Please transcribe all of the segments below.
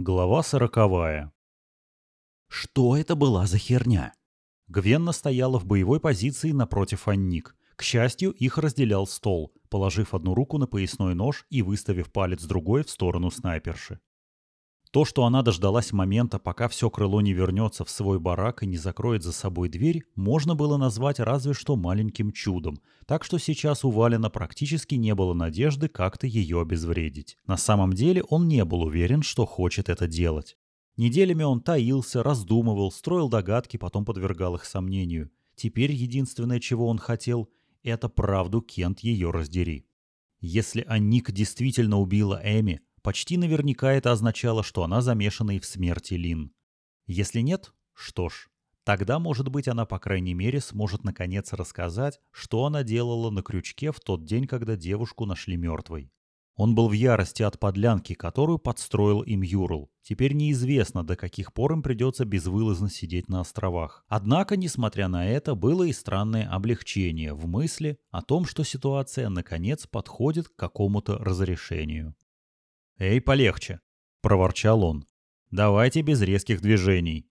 Глава сороковая. Что это была за херня? Гвенна стояла в боевой позиции напротив Анник. К счастью, их разделял стол, положив одну руку на поясной нож и выставив палец другой в сторону снайперши. То, что она дождалась момента, пока все крыло не вернется в свой барак и не закроет за собой дверь, можно было назвать разве что маленьким чудом, так что сейчас у Валена практически не было надежды как-то ее обезвредить. На самом деле он не был уверен, что хочет это делать. Неделями он таился, раздумывал, строил догадки, потом подвергал их сомнению. Теперь единственное, чего он хотел, это правду Кент ее раздери. Если Анник действительно убила Эми, Почти наверняка это означало, что она замешана и в смерти Лин. Если нет, что ж, тогда, может быть, она, по крайней мере, сможет наконец рассказать, что она делала на крючке в тот день, когда девушку нашли мертвой. Он был в ярости от подлянки, которую подстроил им Юрл. Теперь неизвестно, до каких пор им придется безвылазно сидеть на островах. Однако, несмотря на это, было и странное облегчение в мысли о том, что ситуация наконец подходит к какому-то разрешению. «Эй, полегче!» — проворчал он. «Давайте без резких движений».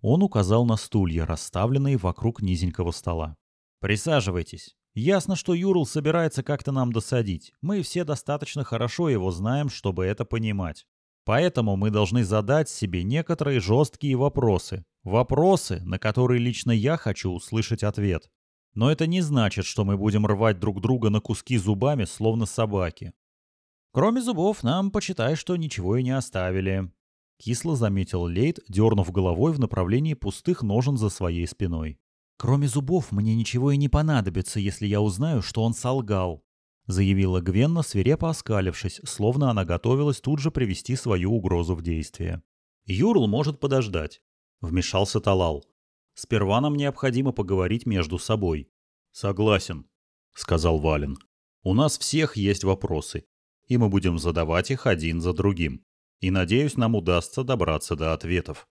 Он указал на стулья, расставленные вокруг низенького стола. «Присаживайтесь. Ясно, что Юрл собирается как-то нам досадить. Мы все достаточно хорошо его знаем, чтобы это понимать. Поэтому мы должны задать себе некоторые жесткие вопросы. Вопросы, на которые лично я хочу услышать ответ. Но это не значит, что мы будем рвать друг друга на куски зубами, словно собаки. Кроме зубов, нам, почитай, что ничего и не оставили. Кисло заметил Лейт, дернув головой в направлении пустых ножен за своей спиной. «Кроме зубов мне ничего и не понадобится, если я узнаю, что он солгал», — заявила Гвенна, свирепо оскалившись, словно она готовилась тут же привести свою угрозу в действие. «Юрл может подождать», — вмешался Талал. «Сперва нам необходимо поговорить между собой». «Согласен», — сказал Вален. «У нас всех есть вопросы, и мы будем задавать их один за другим. И надеюсь, нам удастся добраться до ответов.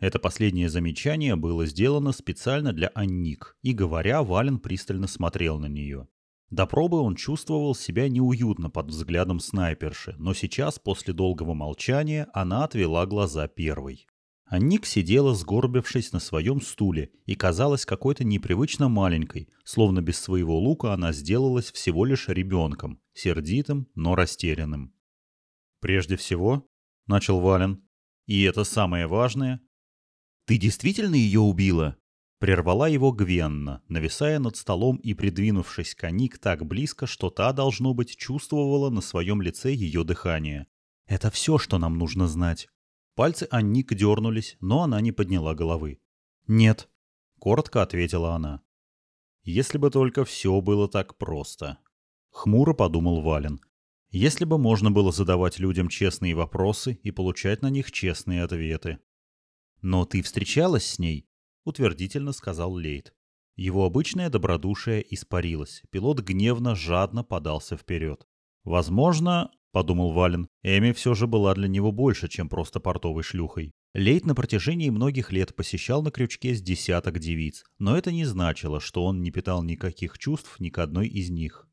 Это последнее замечание было сделано специально для Анник, и говоря, Вален пристально смотрел на нее. До пробы он чувствовал себя неуютно под взглядом снайперши, но сейчас, после долгого молчания, она отвела глаза первой. А Ник сидела, сгорбившись на своем стуле, и казалась какой-то непривычно маленькой, словно без своего лука она сделалась всего лишь ребенком, сердитым, но растерянным. «Прежде всего», — начал Вален, — «и это самое важное». «Ты действительно ее убила?» Прервала его Гвенна, нависая над столом и придвинувшись к Ник так близко, что та, должно быть, чувствовала на своем лице ее дыхание. «Это все, что нам нужно знать». Пальцы Анник дернулись, но она не подняла головы. «Нет», — коротко ответила она. «Если бы только все было так просто», — хмуро подумал Вален. «Если бы можно было задавать людям честные вопросы и получать на них честные ответы». «Но ты встречалась с ней?» — утвердительно сказал Лейт. Его обычное добродушие испарилось. Пилот гневно, жадно подался вперед. Возможно, подумал Вален. Эми все же была для него больше, чем просто портовой шлюхой. Лейт на протяжении многих лет посещал на крючке с десяток девиц, но это не значило, что он не питал никаких чувств ни к одной из них.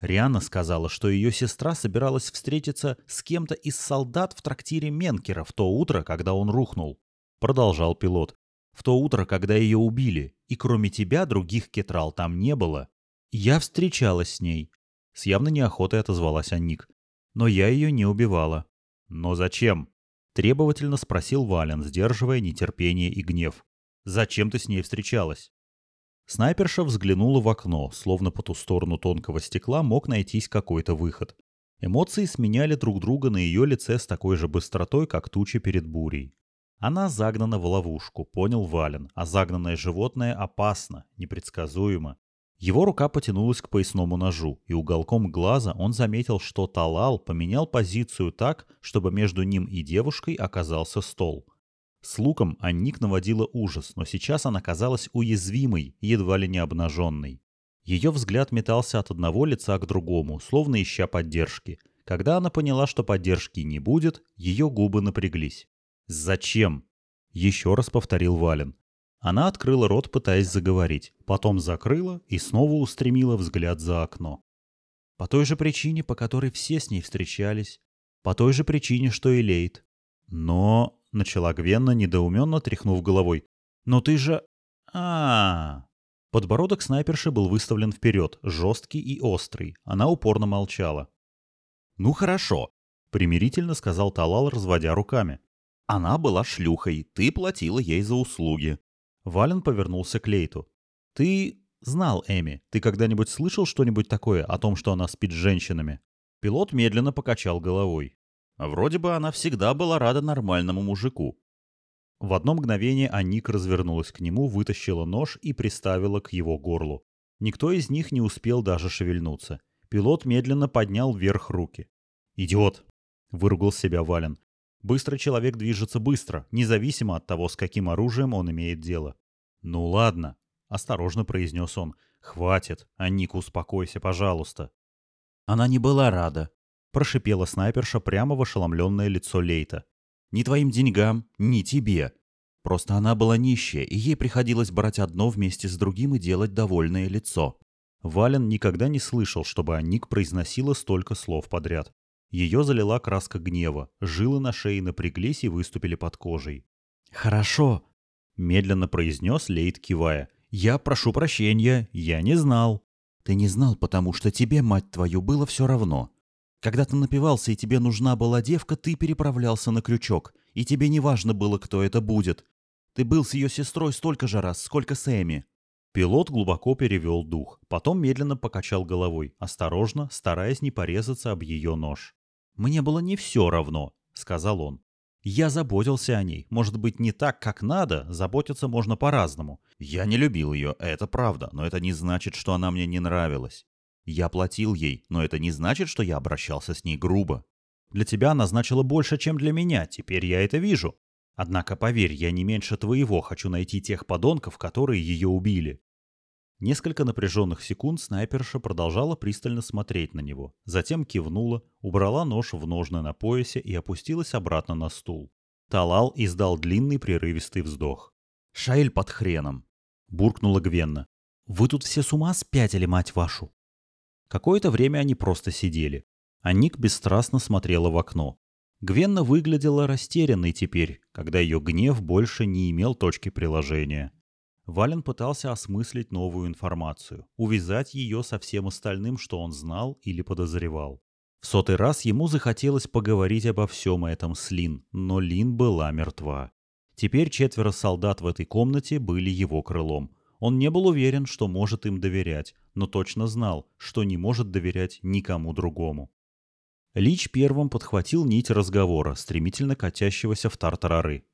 Риана сказала, что ее сестра собиралась встретиться с кем-то из солдат в трактире Менкера в то утро, когда он рухнул. Продолжал пилот. В то утро, когда ее убили, и кроме тебя других кетрал там не было. Я встречалась с ней. С явной неохотой отозвалась Анник но я ее не убивала. Но зачем? Требовательно спросил Вален, сдерживая нетерпение и гнев. Зачем ты с ней встречалась? Снайперша взглянула в окно, словно по ту сторону тонкого стекла мог найтись какой-то выход. Эмоции сменяли друг друга на ее лице с такой же быстротой, как тучи перед бурей. Она загнана в ловушку, понял Вален, а загнанное животное опасно, непредсказуемо. Его рука потянулась к поясному ножу, и уголком глаза он заметил, что Талал поменял позицию так, чтобы между ним и девушкой оказался стол. С луком Анник наводила ужас, но сейчас она казалась уязвимой, едва ли не обнаженной. Ее взгляд метался от одного лица к другому, словно ища поддержки. Когда она поняла, что поддержки не будет, ее губы напряглись. «Зачем?» — еще раз повторил Вален. Она открыла рот, пытаясь заговорить, потом закрыла и снова устремила взгляд за окно. По той же причине, по которой все с ней встречались, по той же причине, что и Лейт. Но, — начала Гвенна, недоуменно тряхнув головой, — но ты же... а. Подбородок снайперши был выставлен вперед, жесткий и острый. Она упорно молчала. «Ну хорошо», — примирительно сказал Талал, разводя руками. «Она была шлюхой, ты платила ей за услуги». Вален повернулся к Лейту. «Ты знал Эми. Ты когда-нибудь слышал что-нибудь такое о том, что она спит с женщинами?» Пилот медленно покачал головой. Вроде бы она всегда была рада нормальному мужику. В одно мгновение Аник развернулась к нему, вытащила нож и приставила к его горлу. Никто из них не успел даже шевельнуться. Пилот медленно поднял вверх руки. «Идиот!» — выругал себя Вален. «Быстрый человек движется быстро, независимо от того, с каким оружием он имеет дело». «Ну ладно», — осторожно произнес он. «Хватит. Анник, успокойся, пожалуйста». Она не была рада. Прошипела снайперша прямо в ошеломленное лицо Лейта. Ни твоим деньгам, ни тебе. Просто она была нищая, и ей приходилось брать одно вместе с другим и делать довольное лицо. Вален никогда не слышал, чтобы Анник произносила столько слов подряд. Ее залила краска гнева, жилы на шее напряглись и выступили под кожей. «Хорошо», — медленно произнес Лейт, кивая. «Я прошу прощения, я не знал». «Ты не знал, потому что тебе, мать твою, было все равно. Когда ты напивался и тебе нужна была девка, ты переправлялся на крючок, и тебе не важно было, кто это будет. Ты был с ее сестрой столько же раз, сколько с Эми. Пилот глубоко перевел дух, потом медленно покачал головой, осторожно, стараясь не порезаться об ее нож. «Мне было не все равно», — сказал он. «Я заботился о ней. Может быть, не так, как надо, заботиться можно по-разному. Я не любил ее, это правда, но это не значит, что она мне не нравилась. Я платил ей, но это не значит, что я обращался с ней грубо. Для тебя она значила больше, чем для меня, теперь я это вижу. Однако, поверь, я не меньше твоего хочу найти тех подонков, которые ее убили. Несколько напряженных секунд снайперша продолжала пристально смотреть на него, затем кивнула, убрала нож в ножны на поясе и опустилась обратно на стул. Талал издал длинный прерывистый вздох. «Шаэль под хреном!» — буркнула Гвенна. «Вы тут все с ума спятили, мать вашу!» Какое-то время они просто сидели. А Ник бесстрастно смотрела в окно. Гвенна выглядела растерянной теперь, когда ее гнев больше не имел точки приложения. Вален пытался осмыслить новую информацию, увязать ее со всем остальным, что он знал или подозревал. В сотый раз ему захотелось поговорить обо всем этом с Лин, но Лин была мертва. Теперь четверо солдат в этой комнате были его крылом, он не был уверен, что может им доверять, но точно знал, что не может доверять никому другому. Лич первым подхватил нить разговора, стремительно катящегося в тартарары.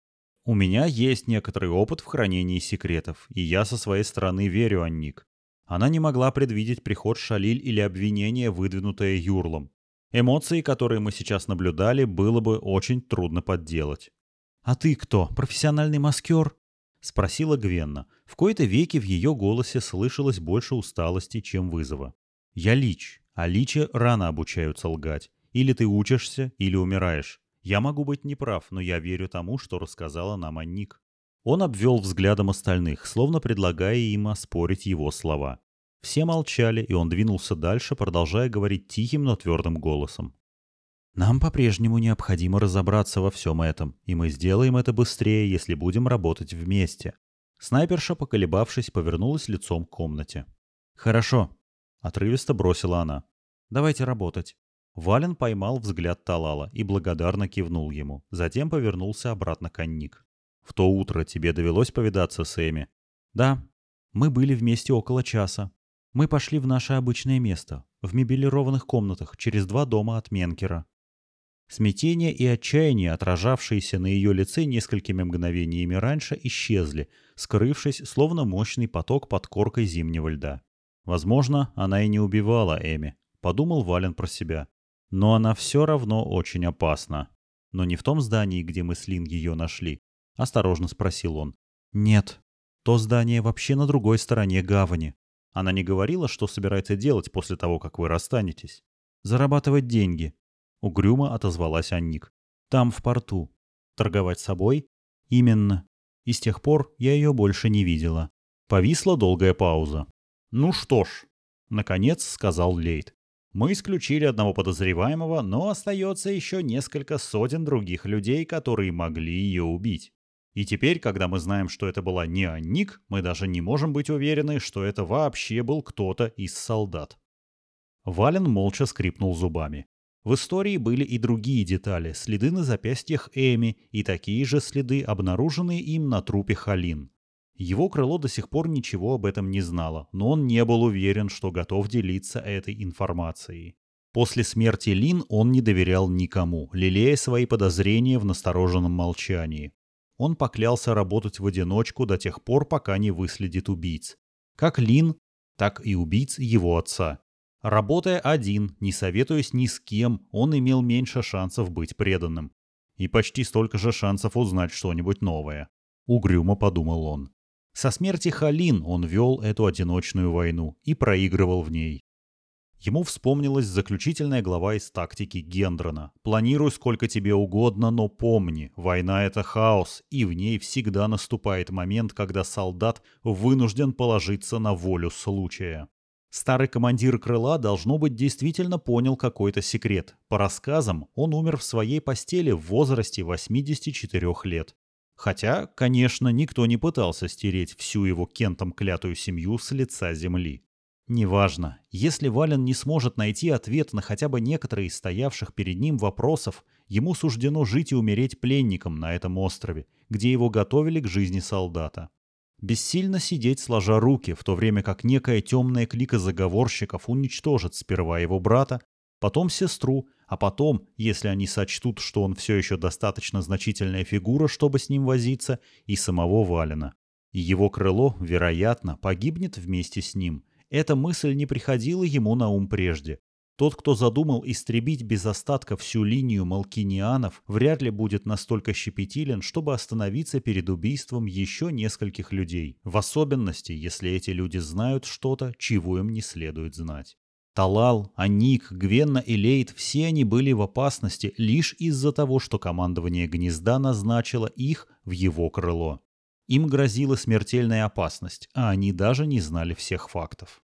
«У меня есть некоторый опыт в хранении секретов, и я со своей стороны верю Анник. Она не могла предвидеть приход Шалиль или обвинение, выдвинутое Юрлом. Эмоции, которые мы сейчас наблюдали, было бы очень трудно подделать. «А ты кто, профессиональный маскер?» — спросила Гвенна. В кои-то веки в ее голосе слышалось больше усталости, чем вызова. «Я лич, а личи рано обучаются лгать. Или ты учишься, или умираешь. Я могу быть неправ, но я верю тому, что рассказала нам Анник». Он обвел взглядом остальных, словно предлагая им оспорить его слова. Все молчали, и он двинулся дальше, продолжая говорить тихим, но твердым голосом. Нам по-прежнему необходимо разобраться во всем этом, и мы сделаем это быстрее, если будем работать вместе. Снайперша, поколебавшись, повернулась лицом к комнате. «Хорошо», — отрывисто бросила она. «Давайте работать». Вален поймал взгляд Талала и благодарно кивнул ему, затем повернулся обратно к Анник. «В то утро тебе довелось повидаться с Эми?» «Да. Мы были вместе около часа. Мы пошли в наше обычное место, в мебелированных комнатах, через два дома от Менкера. Смятение и отчаяние, отражавшиеся на ее лице несколькими мгновениями раньше, исчезли, скрывшись, словно мощный поток под коркой зимнего льда. Возможно, она и не убивала Эми, подумал Вален про себя. Но она все равно очень опасна. Но не в том здании, где мы с Лин ее нашли. Осторожно спросил он. Нет, то здание вообще на другой стороне гавани. Она не говорила, что собирается делать после того, как вы расстанетесь. Зарабатывать деньги, Угрюмо отозвалась Анник. Там, в порту. Торговать собой? Именно. И с тех пор я ее больше не видела. Повисла долгая пауза. Ну что ж, наконец сказал Лейт. Мы исключили одного подозреваемого, но остается еще несколько сотен других людей, которые могли ее убить. И теперь, когда мы знаем, что это была не Анник, мы даже не можем быть уверены, что это вообще был кто-то из солдат. Вален молча скрипнул зубами. В истории были и другие детали, следы на запястьях Эми и такие же следы, обнаруженные им на трупе Халин. Его крыло до сих пор ничего об этом не знало, но он не был уверен, что готов делиться этой информацией. После смерти Лин он не доверял никому, лелея свои подозрения в настороженном молчании. Он поклялся работать в одиночку до тех пор, пока не выследит убийц. Как Лин, так и убийц его отца. Работая один, не советуясь ни с кем, он имел меньше шансов быть преданным. И почти столько же шансов узнать что-нибудь новое. Угрюмо подумал он. Со смерти Халин он вел эту одиночную войну и проигрывал в ней. Ему вспомнилась заключительная глава из тактики Гендрона. «Планируй сколько тебе угодно, но помни, война — это хаос, и в ней всегда наступает момент, когда солдат вынужден положиться на волю случая». Старый командир крыла, должно быть, действительно понял какой-то секрет. По рассказам, он умер в своей постели в возрасте 84 лет. Хотя, конечно, никто не пытался стереть всю его кентом клятую семью с лица земли. Неважно, если Вален не сможет найти ответ на хотя бы некоторые из стоявших перед ним вопросов, ему суждено жить и умереть пленником на этом острове, где его готовили к жизни солдата. Бессильно сидеть сложа руки, в то время как некая темная клика заговорщиков уничтожит сперва его брата, потом сестру, а потом, если они сочтут, что он все еще достаточно значительная фигура, чтобы с ним возиться, и самого Валена. И его крыло, вероятно, погибнет вместе с ним. Эта мысль не приходила ему на ум прежде. Тот, кто задумал истребить без остатка всю линию малкинианов, вряд ли будет настолько щепетилен, чтобы остановиться перед убийством еще нескольких людей, в особенности, если эти люди знают что-то, чего им не следует знать. Талал, Аник, Гвенна и Лейт – все они были в опасности лишь из-за того, что командование гнезда назначило их в его крыло. Им грозила смертельная опасность, а они даже не знали всех фактов.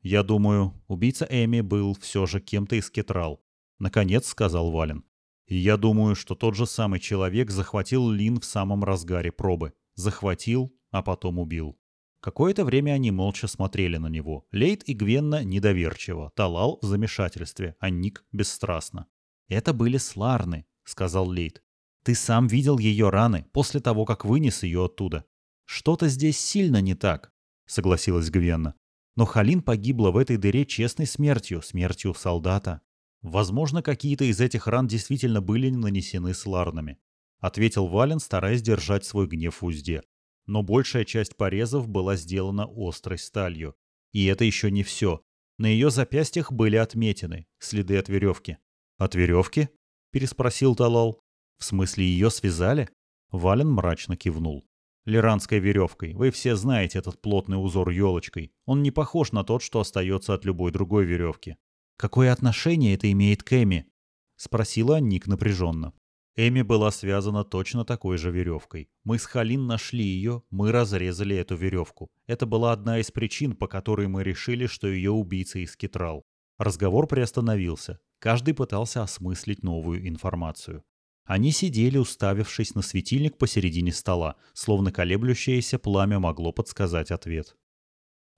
«Я думаю, убийца Эми был все же кем-то из Кетрал», — наконец сказал Вален. «И я думаю, что тот же самый человек захватил Лин в самом разгаре пробы. Захватил, а потом убил. Какое-то время они молча смотрели на него. Лейт и Гвенна недоверчиво, Талал в замешательстве, а Ник бесстрастно. «Это были сларны», — сказал Лейт. «Ты сам видел ее раны после того, как вынес ее оттуда. Что-то здесь сильно не так», — согласилась Гвенна. «Но Халин погибла в этой дыре честной смертью, смертью солдата. Возможно, какие-то из этих ран действительно были нанесены сларнами», — ответил Вален, стараясь держать свой гнев в узде но большая часть порезов была сделана острой сталью. И это еще не все. На ее запястьях были отметины, следы от веревки. «От веревки?» – переспросил Талал. «В смысле, ее связали?» Вален мрачно кивнул. «Лиранской веревкой. Вы все знаете этот плотный узор елочкой. Он не похож на тот, что остается от любой другой веревки». «Какое отношение это имеет к Эми?» – спросила Ник напряженно. Эми была связана точно такой же веревкой. Мы с Халин нашли ее, мы разрезали эту веревку. Это была одна из причин, по которой мы решили, что ее убийца из Китрал. Разговор приостановился. Каждый пытался осмыслить новую информацию. Они сидели, уставившись на светильник посередине стола, словно колеблющееся пламя могло подсказать ответ.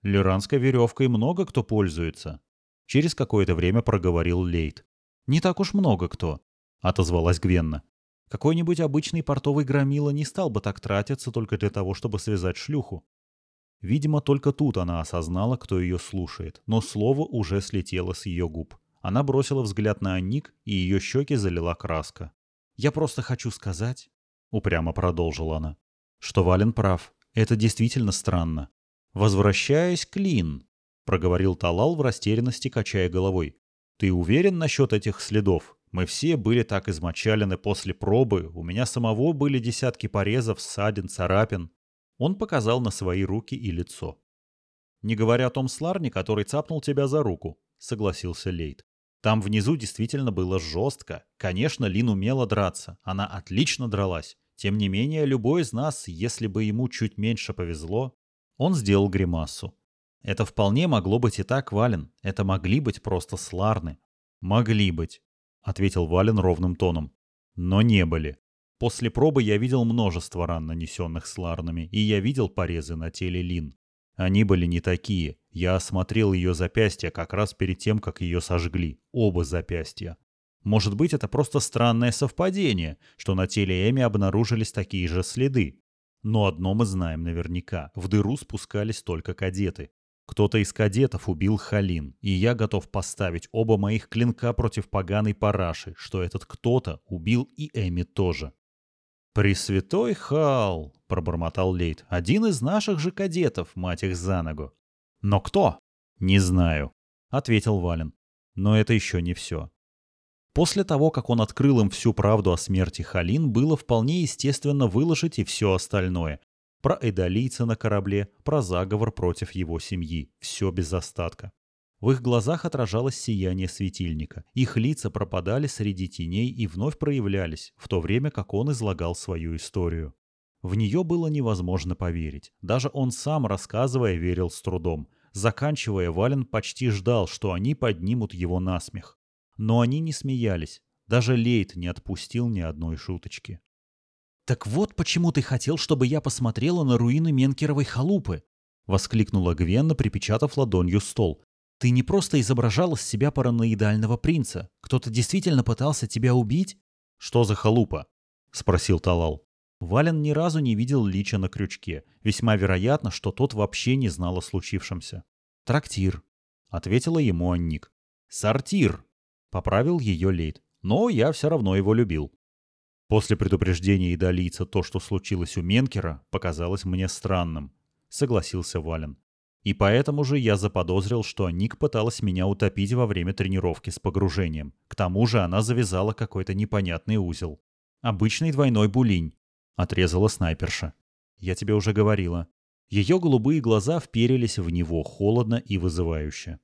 «Лиранской веревкой много кто пользуется», — через какое-то время проговорил Лейт. «Не так уж много кто», — отозвалась Гвенна. Какой-нибудь обычный портовый громила не стал бы так тратиться только для того, чтобы связать шлюху. Видимо, только тут она осознала, кто ее слушает, но слово уже слетело с ее губ. Она бросила взгляд на Анник, и ее щеки залила краска. «Я просто хочу сказать», — упрямо продолжила она, — «что Вален прав. Это действительно странно. Возвращаясь к Лин», — проговорил Талал в растерянности, качая головой. «Ты уверен насчет этих следов? Мы все были так измочалены после пробы, у меня самого были десятки порезов, ссадин, царапин. Он показал на свои руки и лицо. «Не говоря о том сларне, который цапнул тебя за руку», — согласился Лейт. «Там внизу действительно было жестко. Конечно, Лин умела драться. Она отлично дралась. Тем не менее, любой из нас, если бы ему чуть меньше повезло...» Он сделал гримасу. Это вполне могло быть и так, Вален. Это могли быть просто сларны. Могли быть, ответил Вален ровным тоном. Но не были. После пробы я видел множество ран, нанесенных сларнами, и я видел порезы на теле Лин. Они были не такие. Я осмотрел ее запястья как раз перед тем, как ее сожгли. Оба запястья. Может быть, это просто странное совпадение, что на теле Эми обнаружились такие же следы. Но одно мы знаем наверняка. В дыру спускались только кадеты. Кто-то из кадетов убил Халин, и я готов поставить оба моих клинка против поганой параши, что этот кто-то убил и Эми тоже. «Пресвятой Хал!» — пробормотал Лейт. «Один из наших же кадетов, мать их за ногу». «Но кто?» «Не знаю», — ответил Вален. «Но это еще не все. После того, как он открыл им всю правду о смерти Халин, было вполне естественно выложить и все остальное. Про эдолийца на корабле, про заговор против его семьи. Все без остатка. В их глазах отражалось сияние светильника. Их лица пропадали среди теней и вновь проявлялись, в то время как он излагал свою историю. В нее было невозможно поверить. Даже он сам, рассказывая, верил с трудом. Заканчивая, Вален почти ждал, что они поднимут его насмех. Но они не смеялись. Даже Лейт не отпустил ни одной шуточки. «Так вот почему ты хотел, чтобы я посмотрела на руины Менкеровой халупы!» — воскликнула Гвенна, припечатав ладонью стол. «Ты не просто изображал из себя параноидального принца. Кто-то действительно пытался тебя убить?» «Что за халупа?» — спросил Талал. Вален ни разу не видел Лича на крючке. Весьма вероятно, что тот вообще не знал о случившемся. «Трактир», — ответила ему Анник. «Сортир», Поправил ее Лейт. Но я все равно его любил. После предупреждения идолийца то, что случилось у Менкера, показалось мне странным. Согласился Вален. И поэтому же я заподозрил, что Ник пыталась меня утопить во время тренировки с погружением. К тому же она завязала какой-то непонятный узел. Обычный двойной булинь. Отрезала снайперша. Я тебе уже говорила. Ее голубые глаза вперились в него холодно и вызывающе.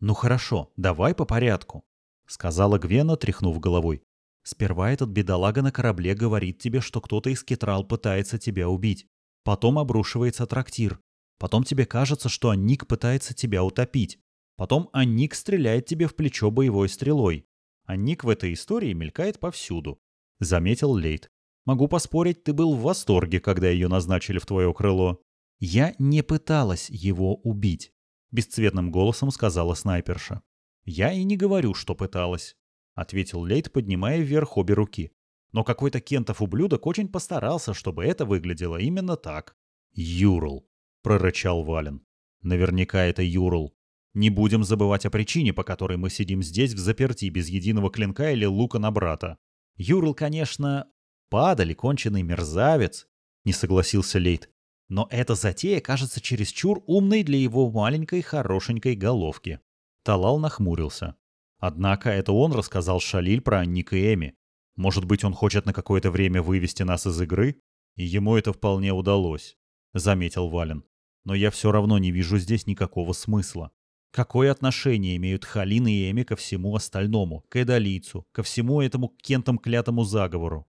«Ну хорошо, давай по порядку», — сказала Гвена, тряхнув головой. «Сперва этот бедолага на корабле говорит тебе, что кто-то из кетрал пытается тебя убить. Потом обрушивается трактир. Потом тебе кажется, что Анник пытается тебя утопить. Потом Анник стреляет тебе в плечо боевой стрелой. Анник в этой истории мелькает повсюду», — заметил Лейт. «Могу поспорить, ты был в восторге, когда ее назначили в твое крыло». «Я не пыталась его убить», — бесцветным голосом сказала снайперша. «Я и не говорю, что пыталась», — ответил Лейт, поднимая вверх обе руки. «Но какой-то Кентов ублюдок очень постарался, чтобы это выглядело именно так». «Юрл», — прорычал Вален. «Наверняка это Юрл. Не будем забывать о причине, по которой мы сидим здесь в заперти без единого клинка или лука на брата. Юрл, конечно, падали, конченый мерзавец», — не согласился Лейт. «Но эта затея кажется чересчур умной для его маленькой хорошенькой головки». Талал нахмурился. Однако это он рассказал Шалиль про Ник и Эми. Может быть, он хочет на какое-то время вывести нас из игры? И ему это вполне удалось, — заметил Вален. Но я все равно не вижу здесь никакого смысла. Какое отношение имеют Халин и Эми ко всему остальному, к Эдолийцу, ко всему этому кентом клятому заговору?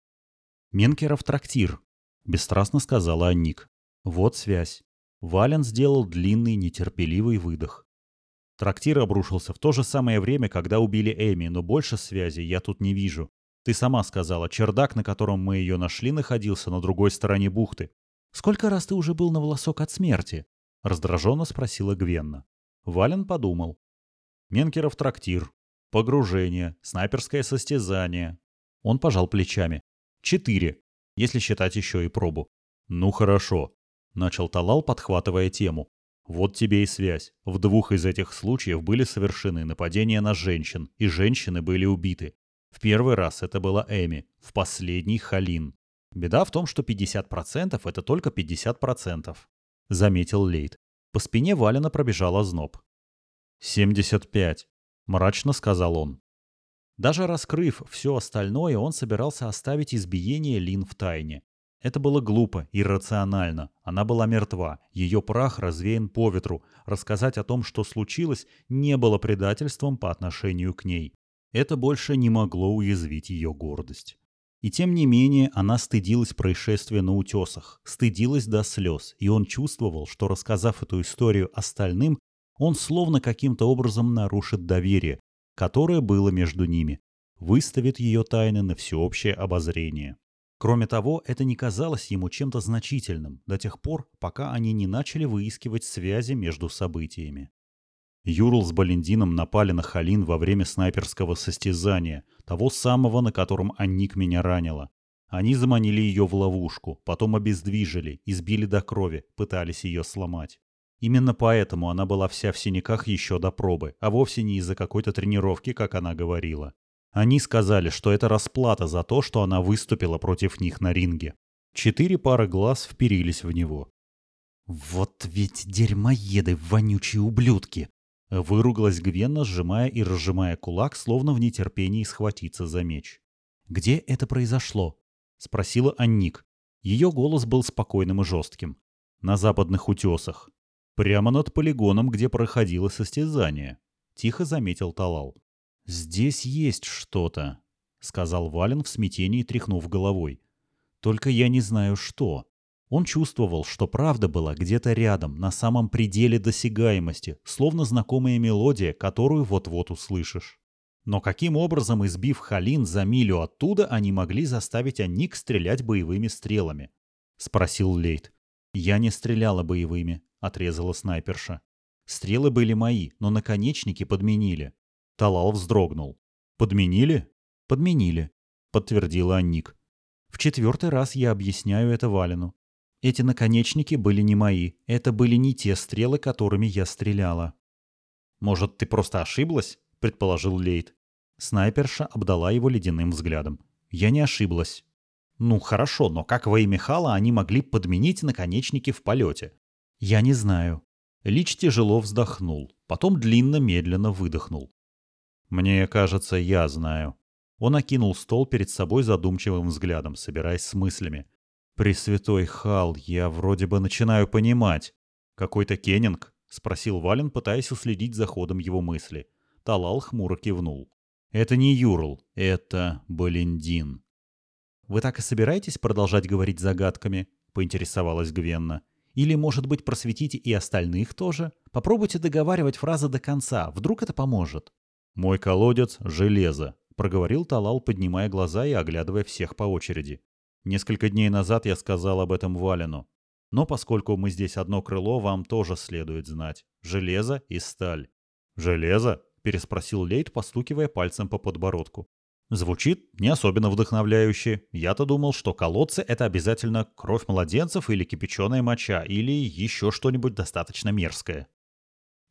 Менкеров трактир, — бесстрастно сказала Анник. Вот связь. Вален сделал длинный нетерпеливый выдох. Трактир обрушился в то же самое время, когда убили Эми, но больше связи я тут не вижу. Ты сама сказала, чердак, на котором мы ее нашли, находился на другой стороне бухты. Сколько раз ты уже был на волосок от смерти? Раздраженно спросила Гвенна. Вален подумал. Менкеров трактир, погружение, снайперское состязание. Он пожал плечами. Четыре, если считать еще и пробу. Ну хорошо, начал Талал, подхватывая тему. Вот тебе и связь. В двух из этих случаев были совершены нападения на женщин, и женщины были убиты. В первый раз это была Эми, в последний – Халин. Беда в том, что 50% – это только 50%, – заметил Лейт. По спине Валена пробежал озноб. «75», – мрачно сказал он. Даже раскрыв все остальное, он собирался оставить избиение Лин в тайне. Это было глупо, иррационально. Она была мертва, ее прах развеян по ветру. Рассказать о том, что случилось, не было предательством по отношению к ней. Это больше не могло уязвить ее гордость. И тем не менее она стыдилась происшествия на утесах, стыдилась до слез, и он чувствовал, что, рассказав эту историю остальным, он словно каким-то образом нарушит доверие, которое было между ними, выставит ее тайны на всеобщее обозрение. Кроме того, это не казалось ему чем-то значительным до тех пор, пока они не начали выискивать связи между событиями. Юрл с Балендином напали на Халин во время снайперского состязания, того самого, на котором Анник меня ранила. Они заманили ее в ловушку, потом обездвижили, избили до крови, пытались ее сломать. Именно поэтому она была вся в синяках еще до пробы, а вовсе не из-за какой-то тренировки, как она говорила. Они сказали, что это расплата за то, что она выступила против них на ринге. Четыре пары глаз вперились в него. «Вот ведь дерьмоеды, вонючие ублюдки!» Выругалась Гвенна, сжимая и разжимая кулак, словно в нетерпении схватиться за меч. «Где это произошло?» — спросила Анник. Ее голос был спокойным и жестким. «На западных утесах. Прямо над полигоном, где проходило состязание», — тихо заметил Талал. «Здесь есть что-то», — сказал Вален в смятении, тряхнув головой. «Только я не знаю, что». Он чувствовал, что правда была где-то рядом, на самом пределе досягаемости, словно знакомая мелодия, которую вот-вот услышишь. Но каким образом, избив Халин за милю оттуда, они могли заставить Аник стрелять боевыми стрелами? — спросил Лейт. «Я не стреляла боевыми», — отрезала снайперша. «Стрелы были мои, но наконечники подменили. Талал вздрогнул. «Подменили?» «Подменили», — подтвердила Анник. «В четвертый раз я объясняю это Валину. Эти наконечники были не мои. Это были не те стрелы, которыми я стреляла». «Может, ты просто ошиблась?» — предположил Лейт. Снайперша обдала его ледяным взглядом. «Я не ошиблась». «Ну, хорошо, но как во имя Хала они могли подменить наконечники в полете?» «Я не знаю». Лич тяжело вздохнул, потом длинно-медленно выдохнул. «Мне кажется, я знаю». Он окинул стол перед собой задумчивым взглядом, собираясь с мыслями. «Пресвятой Хал, я вроде бы начинаю понимать». «Какой-то Кеннинг?» — спросил Вален, пытаясь уследить за ходом его мысли. Талал хмуро кивнул. «Это не Юрл, это Балендин». «Вы так и собираетесь продолжать говорить загадками?» — поинтересовалась Гвенна. «Или, может быть, просветите и остальных тоже? Попробуйте договаривать фразы до конца, вдруг это поможет». «Мой колодец — железо», — проговорил Талал, поднимая глаза и оглядывая всех по очереди. «Несколько дней назад я сказал об этом Валину. Но поскольку мы здесь одно крыло, вам тоже следует знать. Железо и сталь». «Железо?» — переспросил Лейт, постукивая пальцем по подбородку. Звучит не особенно вдохновляюще. Я-то думал, что колодцы — это обязательно кровь младенцев или кипяченая моча, или еще что-нибудь достаточно мерзкое.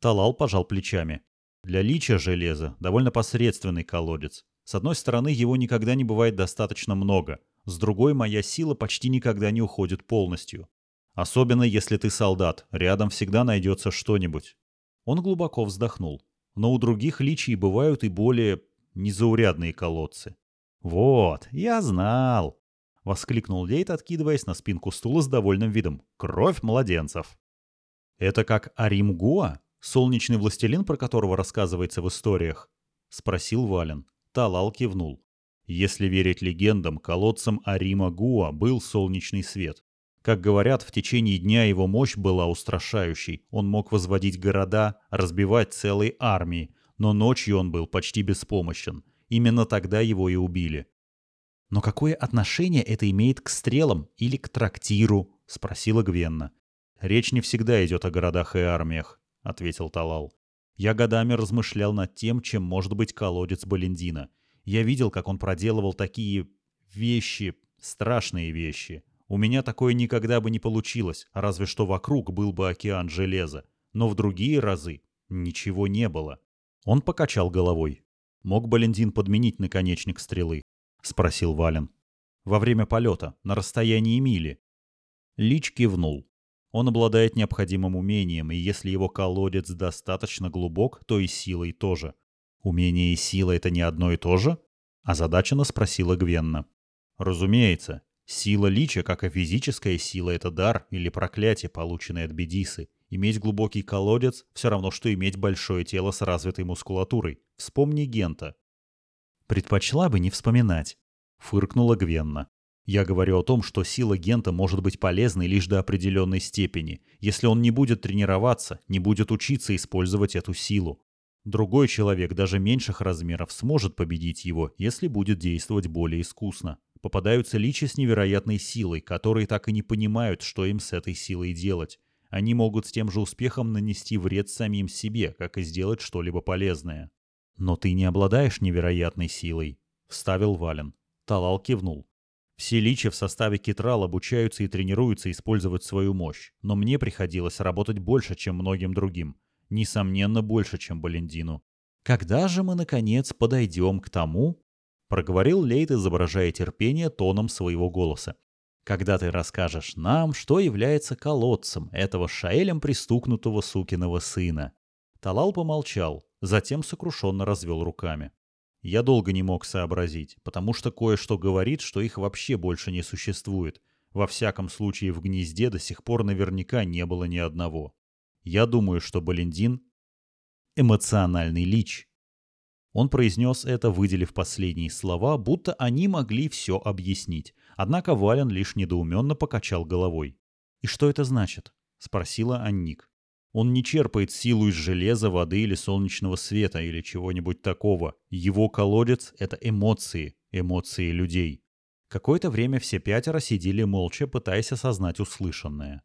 Талал пожал плечами. Для лича железа довольно посредственный колодец. С одной стороны, его никогда не бывает достаточно много. С другой, моя сила почти никогда не уходит полностью. Особенно, если ты солдат, рядом всегда найдется что-нибудь. Он глубоко вздохнул. Но у других личий бывают и более незаурядные колодцы. «Вот, я знал!» — воскликнул Лейт, откидываясь на спинку стула с довольным видом. «Кровь младенцев!» «Это как Аримгуа?» Солнечный властелин, про которого рассказывается в историях? Спросил Вален. Талал кивнул. Если верить легендам, колодцем Арима Гуа был солнечный свет. Как говорят, в течение дня его мощь была устрашающей. Он мог возводить города, разбивать целые армии, но ночью он был почти беспомощен. Именно тогда его и убили. «Но какое отношение это имеет к стрелам или к трактиру?» — спросила Гвенна. «Речь не всегда идет о городах и армиях ответил Талал. Я годами размышлял над тем, чем может быть колодец Балендина. Я видел, как он проделывал такие вещи, страшные вещи. У меня такое никогда бы не получилось, разве что вокруг был бы океан железа. Но в другие разы ничего не было. Он покачал головой. Мог Балендин подменить наконечник стрелы? Спросил Вален. Во время полета, на расстоянии мили. Лич кивнул. Он обладает необходимым умением, и если его колодец достаточно глубок, то и силой тоже. Умение и сила — это не одно и то же? Озадаченно спросила Гвенна. Разумеется. Сила лича, как и физическая сила, это дар или проклятие, полученное от Бедисы. Иметь глубокий колодец — все равно, что иметь большое тело с развитой мускулатурой. Вспомни Гента. Предпочла бы не вспоминать. Фыркнула Гвенна. Я говорю о том, что сила Гента может быть полезной лишь до определенной степени, если он не будет тренироваться, не будет учиться использовать эту силу. Другой человек даже меньших размеров сможет победить его, если будет действовать более искусно. Попадаются личи с невероятной силой, которые так и не понимают, что им с этой силой делать. Они могут с тем же успехом нанести вред самим себе, как и сделать что-либо полезное. «Но ты не обладаешь невероятной силой», — вставил Вален. Талал кивнул. Все личи в составе Китрал обучаются и тренируются использовать свою мощь, но мне приходилось работать больше, чем многим другим. Несомненно, больше, чем Балендину. «Когда же мы, наконец, подойдем к тому?» — проговорил Лейт, изображая терпение тоном своего голоса. «Когда ты расскажешь нам, что является колодцем этого шаэлем пристукнутого сукиного сына». Талал помолчал, затем сокрушенно развел руками. Я долго не мог сообразить, потому что кое-что говорит, что их вообще больше не существует. Во всяком случае, в гнезде до сих пор наверняка не было ни одного. Я думаю, что Балендин — эмоциональный лич. Он произнес это, выделив последние слова, будто они могли все объяснить. Однако Вален лишь недоуменно покачал головой. «И что это значит?» — спросила Анник. Он не черпает силу из железа, воды или солнечного света или чего-нибудь такого. Его колодец — это эмоции, эмоции людей. Какое-то время все пятеро сидели молча, пытаясь осознать услышанное.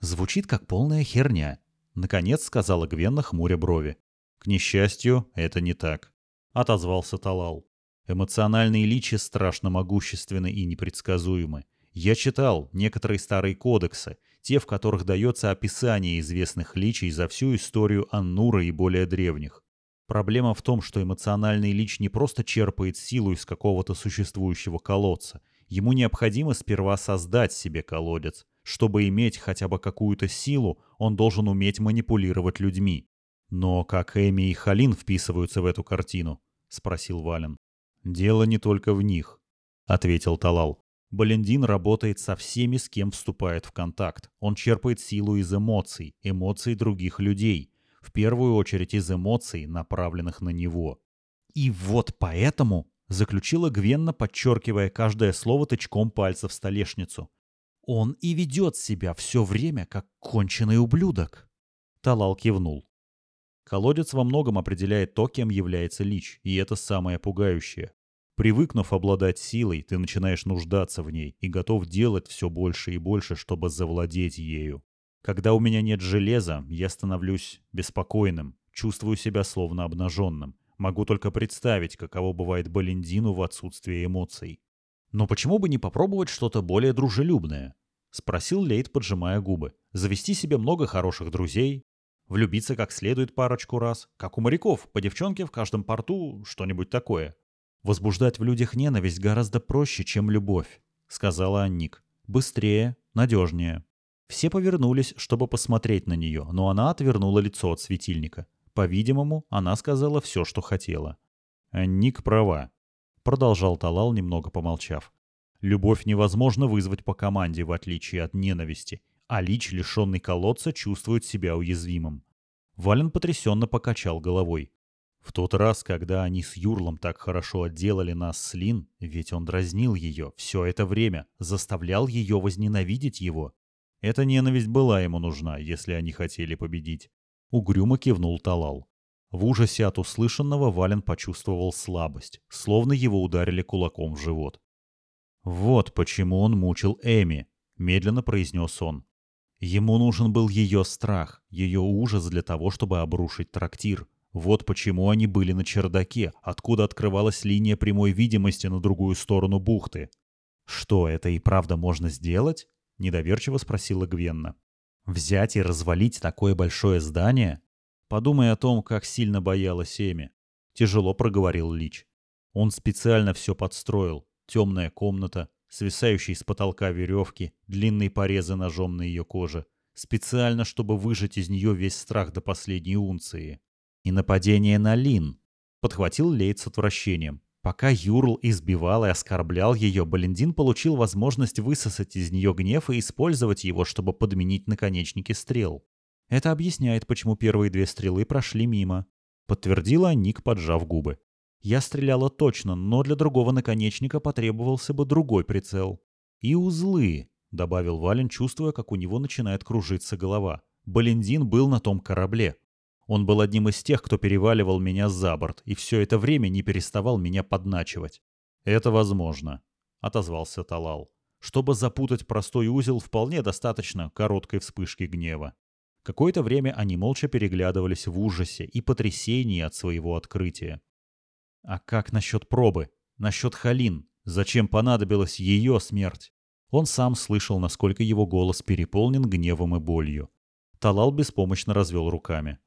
«Звучит как полная херня», — наконец сказала Гвенна, хмуря брови. «К несчастью, это не так», — отозвался Талал. «Эмоциональные личи страшно могущественны и непредсказуемы. Я читал некоторые старые кодексы, те, в которых дается описание известных личий за всю историю Аннура и более древних. Проблема в том, что эмоциональный лич не просто черпает силу из какого-то существующего колодца. Ему необходимо сперва создать себе колодец. Чтобы иметь хотя бы какую-то силу, он должен уметь манипулировать людьми. «Но как Эми и Халин вписываются в эту картину?» — спросил Вален. «Дело не только в них», — ответил Талал. Балендин работает со всеми, с кем вступает в контакт. Он черпает силу из эмоций, эмоций других людей. В первую очередь из эмоций, направленных на него. «И вот поэтому», — заключила Гвенна, подчеркивая каждое слово тычком пальца в столешницу, «он и ведет себя все время, как конченый ублюдок». Талал кивнул. Колодец во многом определяет то, кем является Лич, и это самое пугающее. Привыкнув обладать силой, ты начинаешь нуждаться в ней и готов делать все больше и больше, чтобы завладеть ею. Когда у меня нет железа, я становлюсь беспокойным, чувствую себя словно обнаженным. Могу только представить, каково бывает Балендину в отсутствии эмоций. «Но почему бы не попробовать что-то более дружелюбное?» — спросил Лейт, поджимая губы. «Завести себе много хороших друзей, влюбиться как следует парочку раз, как у моряков, по девчонке в каждом порту, что-нибудь такое. «Возбуждать в людях ненависть гораздо проще, чем любовь», — сказала Анник. «Быстрее, надежнее». Все повернулись, чтобы посмотреть на нее, но она отвернула лицо от светильника. По-видимому, она сказала все, что хотела. «Анник права», — продолжал Талал, немного помолчав. «Любовь невозможно вызвать по команде, в отличие от ненависти, а лич, лишенный колодца, чувствует себя уязвимым». Вален потрясенно покачал головой. В тот раз, когда они с Юрлом так хорошо отделали нас с Лин, ведь он дразнил ее все это время, заставлял ее возненавидеть его. Эта ненависть была ему нужна, если они хотели победить. Угрюмо кивнул Талал. В ужасе от услышанного Вален почувствовал слабость, словно его ударили кулаком в живот. «Вот почему он мучил Эми», — медленно произнес он. Ему нужен был ее страх, ее ужас для того, чтобы обрушить трактир, вот почему они были на чердаке, откуда открывалась линия прямой видимости на другую сторону бухты. «Что, это и правда можно сделать?» — недоверчиво спросила Гвенна. «Взять и развалить такое большое здание?» Подумай о том, как сильно боялась Эми. Тяжело проговорил Лич. Он специально все подстроил. Темная комната, свисающие с потолка веревки, длинные порезы ножом на ее коже. Специально, чтобы выжать из нее весь страх до последней унции и нападение на Лин», — подхватил Лейд с отвращением. Пока Юрл избивал и оскорблял ее, Балендин получил возможность высосать из нее гнев и использовать его, чтобы подменить наконечники стрел. Это объясняет, почему первые две стрелы прошли мимо. Подтвердила Ник, поджав губы. Я стреляла точно, но для другого наконечника потребовался бы другой прицел. И узлы, добавил Вален, чувствуя, как у него начинает кружиться голова. Балендин был на том корабле. Он был одним из тех, кто переваливал меня за борт, и все это время не переставал меня подначивать. «Это возможно», — отозвался Талал. «Чтобы запутать простой узел, вполне достаточно короткой вспышки гнева». Какое-то время они молча переглядывались в ужасе и потрясении от своего открытия. А как насчет пробы? Насчет Халин? Зачем понадобилась ее смерть? Он сам слышал, насколько его голос переполнен гневом и болью. Талал беспомощно развел руками.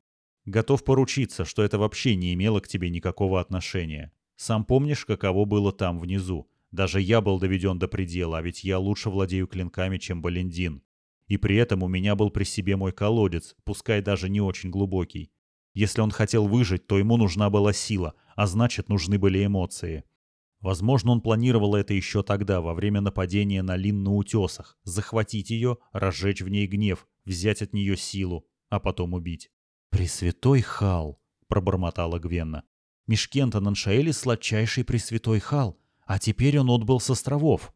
«Готов поручиться, что это вообще не имело к тебе никакого отношения. Сам помнишь, каково было там внизу? Даже я был доведен до предела, а ведь я лучше владею клинками, чем Балендин. И при этом у меня был при себе мой колодец, пускай даже не очень глубокий. Если он хотел выжить, то ему нужна была сила, а значит, нужны были эмоции. Возможно, он планировал это еще тогда, во время нападения на Лин на утесах, захватить ее, разжечь в ней гнев, взять от нее силу, а потом убить. «Пресвятой Хал!» — пробормотала Гвенна. «Мишкента Наншаэли сладчайший Пресвятой Хал, а теперь он отбыл с островов».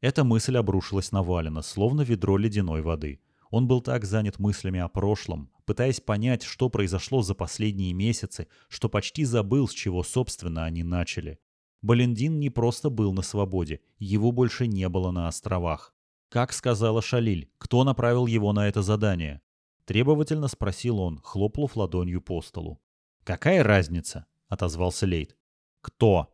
Эта мысль обрушилась на Валина, словно ведро ледяной воды. Он был так занят мыслями о прошлом, пытаясь понять, что произошло за последние месяцы, что почти забыл, с чего, собственно, они начали. Балендин не просто был на свободе, его больше не было на островах. Как сказала Шалиль, кто направил его на это задание? Требовательно спросил он, хлопнув ладонью по столу. «Какая разница?» — отозвался Лейт. «Кто?»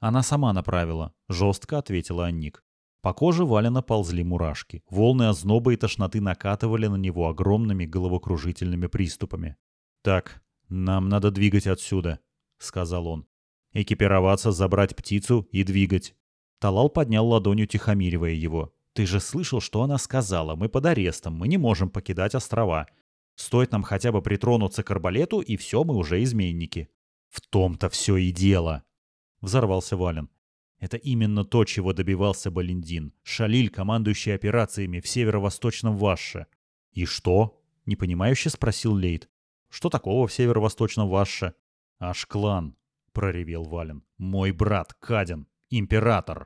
«Она сама направила», — жестко ответила Анник. По коже Валена ползли мурашки. Волны озноба и тошноты накатывали на него огромными головокружительными приступами. «Так, нам надо двигать отсюда», — сказал он. «Экипироваться, забрать птицу и двигать». Талал поднял ладонью, тихомиривая его. «Ты же слышал, что она сказала? Мы под арестом, мы не можем покидать острова. Стоит нам хотя бы притронуться к арбалету, и все, мы уже изменники». «В том-то все и дело», — взорвался Вален. Это именно то, чего добивался Балендин. Шалиль, командующий операциями в северо-восточном Ваше. «И что?» — непонимающе спросил Лейт. «Что такого в северо-восточном Ваше?» «Аш клан», — проревел Вален. «Мой брат Каден, император».